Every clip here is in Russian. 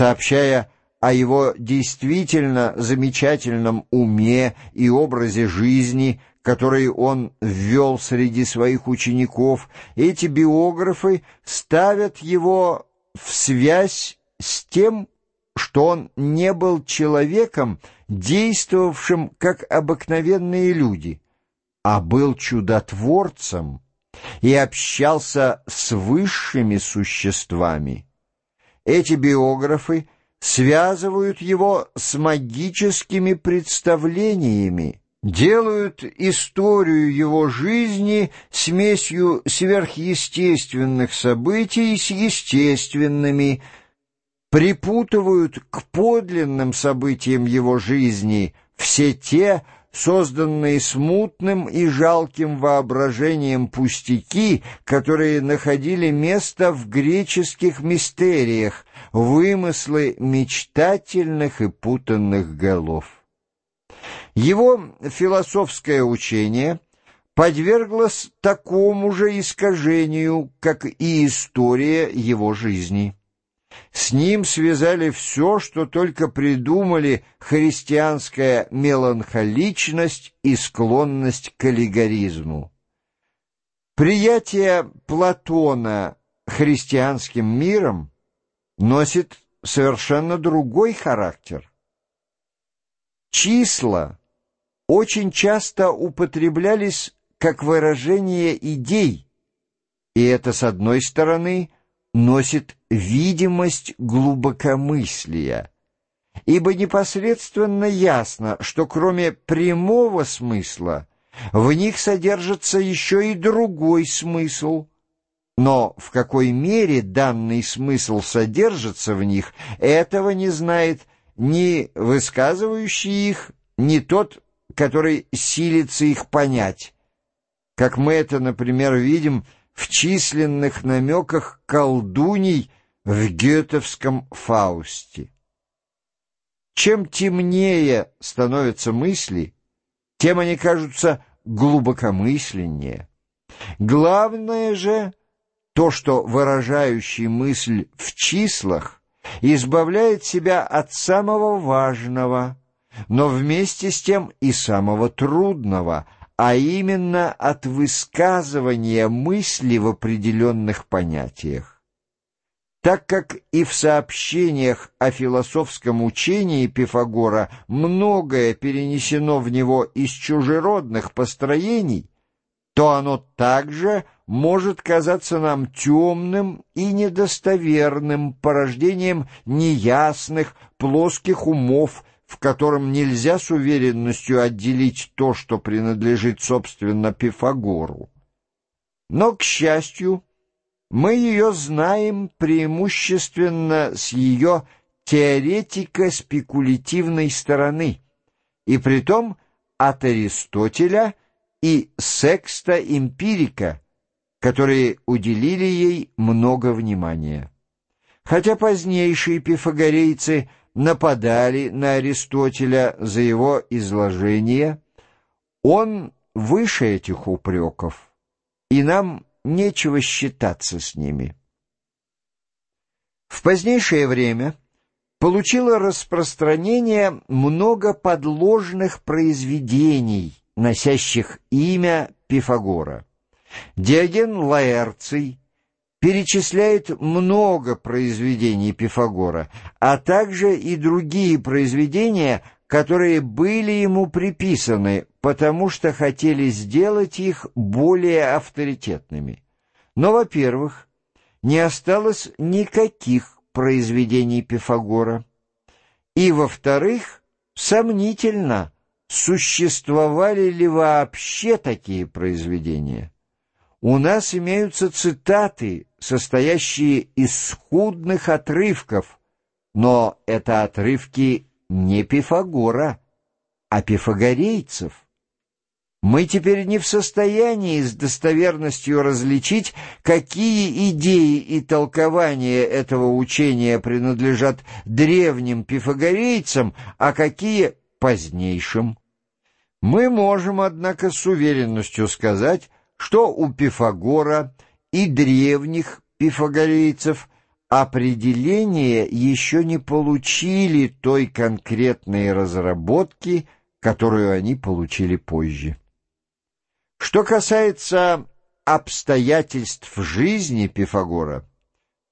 сообщая о его действительно замечательном уме и образе жизни, который он ввел среди своих учеников, эти биографы ставят его в связь с тем, что он не был человеком, действовавшим как обыкновенные люди, а был чудотворцем и общался с высшими существами. Эти биографы связывают его с магическими представлениями, делают историю его жизни смесью сверхъестественных событий с естественными, припутывают к подлинным событиям его жизни все те, созданные смутным и жалким воображением пустяки, которые находили место в греческих мистериях, вымыслы мечтательных и путанных голов. Его философское учение подверглось такому же искажению, как и история его жизни. С ним связали все, что только придумали христианская меланхоличность и склонность к аллегоризму. Приятие Платона христианским миром носит совершенно другой характер. Числа очень часто употреблялись как выражение идей, и это, с одной стороны, носит видимость глубокомыслия, ибо непосредственно ясно, что кроме прямого смысла в них содержится еще и другой смысл. Но в какой мере данный смысл содержится в них, этого не знает ни высказывающий их, ни тот, который силится их понять. Как мы это, например, видим в численных намеках колдуний в гетовском Фаусте. Чем темнее становятся мысли, тем они кажутся глубокомысленнее. Главное же то, что выражающий мысль в числах избавляет себя от самого важного, но вместе с тем и самого трудного — а именно от высказывания мысли в определенных понятиях. Так как и в сообщениях о философском учении Пифагора многое перенесено в него из чужеродных построений, то оно также может казаться нам темным и недостоверным порождением неясных, плоских умов, в котором нельзя с уверенностью отделить то, что принадлежит, собственно, Пифагору. Но, к счастью, мы ее знаем преимущественно с ее теоретико-спекулятивной стороны, и притом от Аристотеля и секста-эмпирика, которые уделили ей много внимания. Хотя позднейшие пифагорейцы – нападали на Аристотеля за его изложение, он выше этих упреков, и нам нечего считаться с ними. В позднейшее время получило распространение много подложных произведений, носящих имя Пифагора. Диоген Лаэрций перечисляет много произведений Пифагора, а также и другие произведения, которые были ему приписаны, потому что хотели сделать их более авторитетными. Но, во-первых, не осталось никаких произведений Пифагора, и, во-вторых, сомнительно, существовали ли вообще такие произведения. У нас имеются цитаты, состоящие из скудных отрывков, но это отрывки не Пифагора, а пифагорейцев. Мы теперь не в состоянии с достоверностью различить, какие идеи и толкования этого учения принадлежат древним пифагорейцам, а какие — позднейшим. Мы можем, однако, с уверенностью сказать, что у Пифагора и древних пифагорейцев определения еще не получили той конкретной разработки, которую они получили позже. Что касается обстоятельств жизни Пифагора,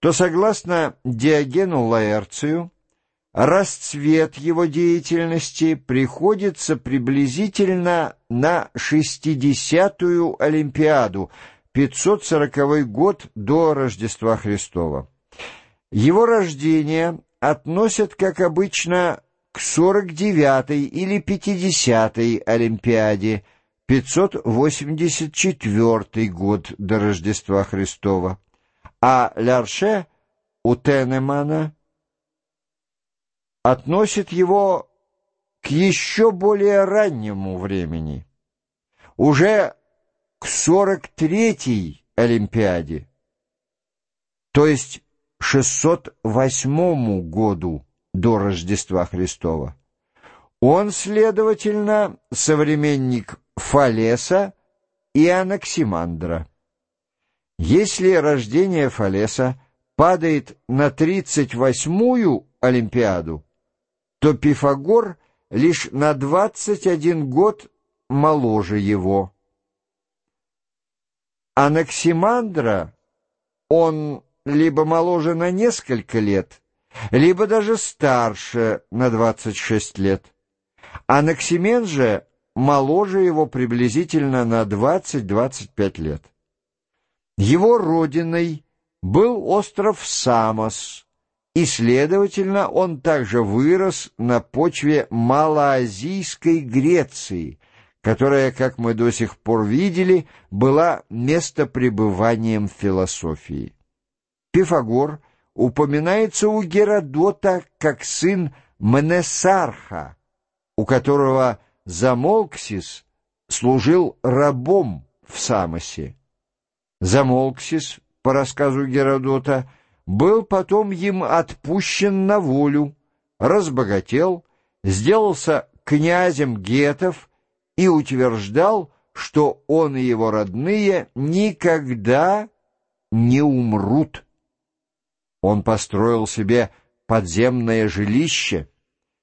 то, согласно Диогену Лаэрцию, расцвет его деятельности приходится приблизительно на 60-ю Олимпиаду, 540 год до Рождества Христова. Его рождение относят, как обычно, к 49-й или 50-й Олимпиаде, 584 год до Рождества Христова, а Лярше у Тенемана относит его к еще более раннему времени, уже к 43-й Олимпиаде, то есть 608 году до Рождества Христова. Он, следовательно, современник Фалеса и Анаксимандра. Если рождение Фалеса падает на 38-ю Олимпиаду, то Пифагор лишь на 21 год моложе его. Анаксимандра он либо моложе на несколько лет, либо даже старше на 26 лет. Анаксимен же моложе его приблизительно на 20-25 лет. Его родиной был остров Самос, и, следовательно, он также вырос на почве малоазийской Греции, которая, как мы до сих пор видели, была местопребыванием философии. Пифагор упоминается у Геродота как сын Мнесарха, у которого Замолксис служил рабом в Самосе. Замолксис, по рассказу Геродота, был потом им отпущен на волю, разбогател, сделался князем гетов и утверждал, что он и его родные никогда не умрут. Он построил себе подземное жилище,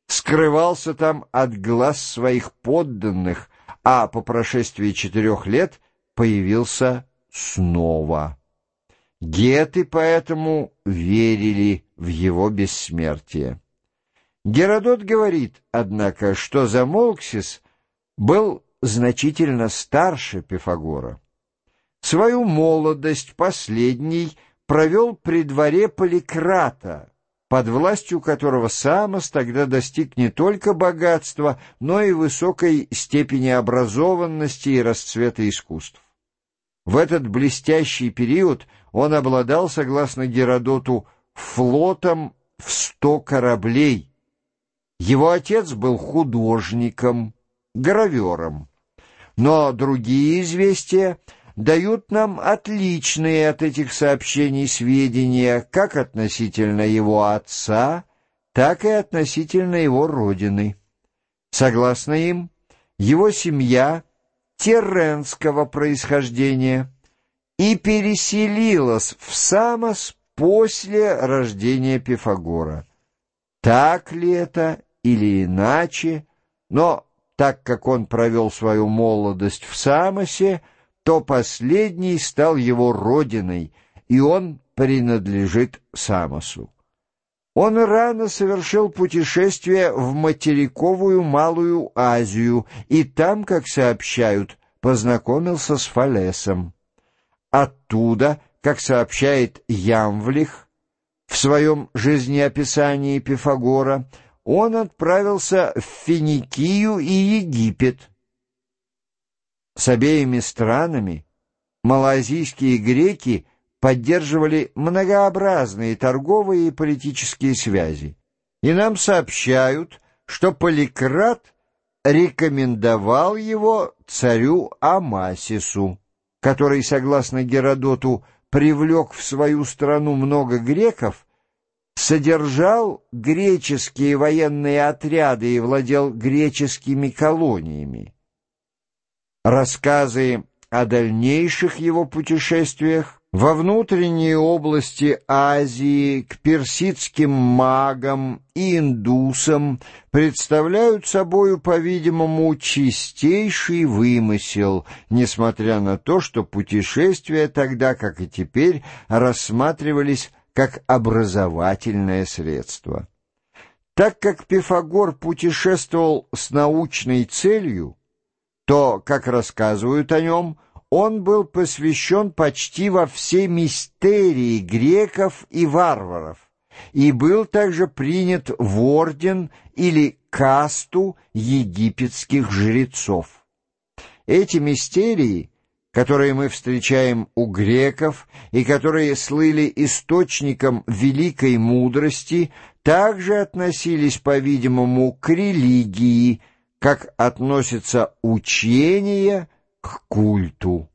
скрывался там от глаз своих подданных, а по прошествии четырех лет появился снова. Геты поэтому верили в его бессмертие. Геродот говорит, однако, что Замолксис был значительно старше Пифагора. Свою молодость последний провел при дворе Поликрата, под властью которого Самос тогда достиг не только богатства, но и высокой степени образованности и расцвета искусств. В этот блестящий период он обладал, согласно Геродоту, флотом в сто кораблей. Его отец был художником, гравером. Но другие известия дают нам отличные от этих сообщений сведения как относительно его отца, так и относительно его родины. Согласно им, его семья терренского происхождения и переселилась в Самос после рождения Пифагора. Так ли это или иначе, но так как он провел свою молодость в Самосе, то последний стал его родиной, и он принадлежит Самосу. Он рано совершил путешествие в материковую Малую Азию, и там, как сообщают, познакомился с Фалесом. Оттуда, как сообщает Ямвлих в своем жизнеописании Пифагора, он отправился в Финикию и Египет. С обеими странами малазийские греки поддерживали многообразные торговые и политические связи. И нам сообщают, что Поликрат рекомендовал его царю Амасису, который, согласно Геродоту, привлек в свою страну много греков, содержал греческие военные отряды и владел греческими колониями. Рассказы о дальнейших его путешествиях во внутренние области Азии к персидским магам и индусам представляют собою, по-видимому, чистейший вымысел, несмотря на то, что путешествия тогда, как и теперь, рассматривались как образовательное средство. Так как Пифагор путешествовал с научной целью, то, как рассказывают о нем, он был посвящен почти во все мистерии греков и варваров и был также принят в орден или касту египетских жрецов. Эти мистерии, которые мы встречаем у греков и которые слыли источником великой мудрости, также относились, по-видимому, к религии, как относится учение к культу.